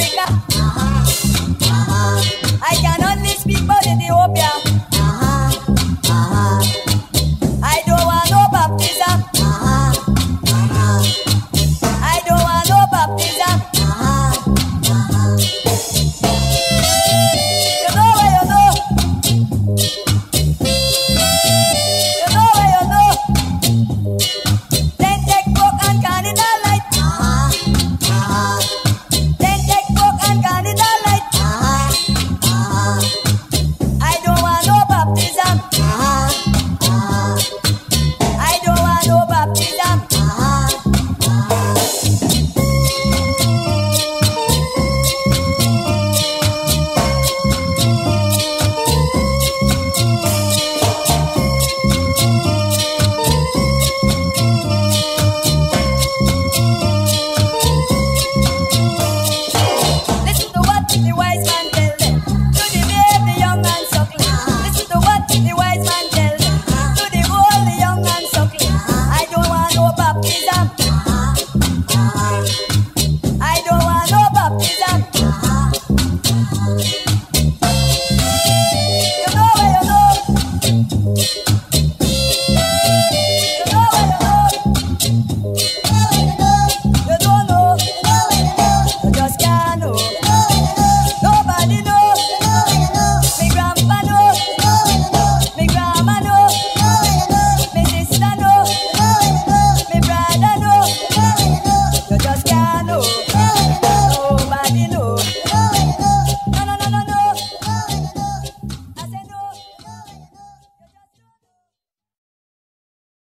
Bella. Thank